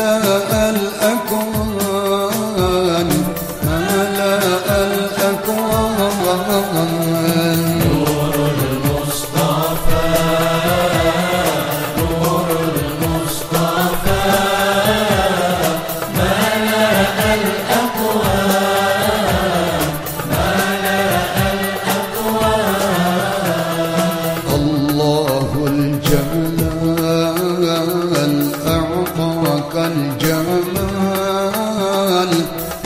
لا ألأكم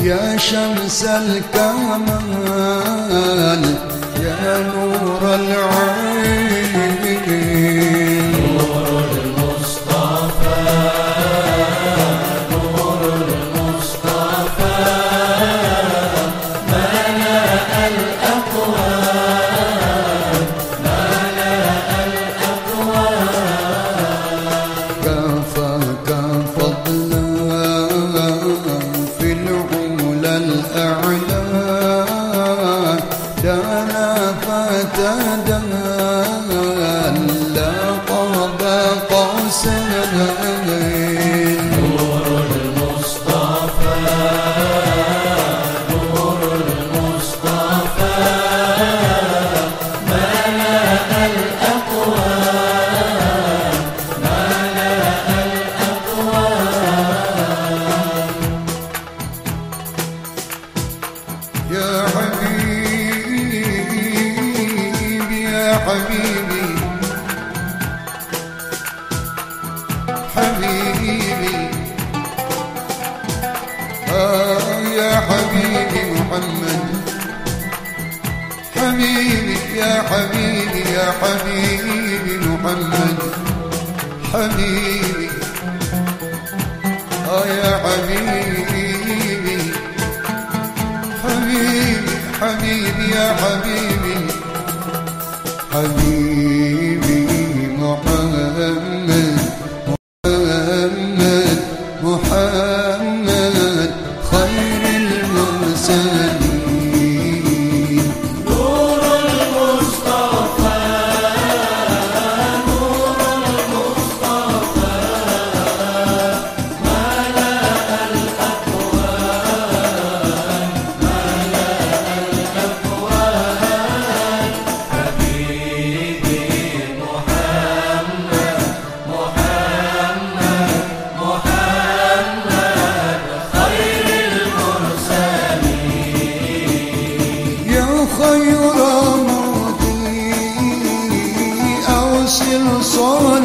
يا شمس الكمال يا نور العين. ada dan حبيبي. حبيبي. آه يا حبيبي محمد. حبيبي يا حبيبي يا حبيبي محمد. حبيبي. آه يا حبيبي.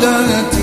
i gonna take